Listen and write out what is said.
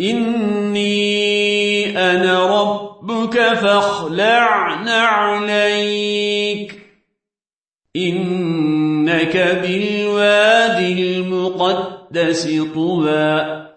إني أنا ربك فاخلع نعليك إنك بالوادي المقدس طوى.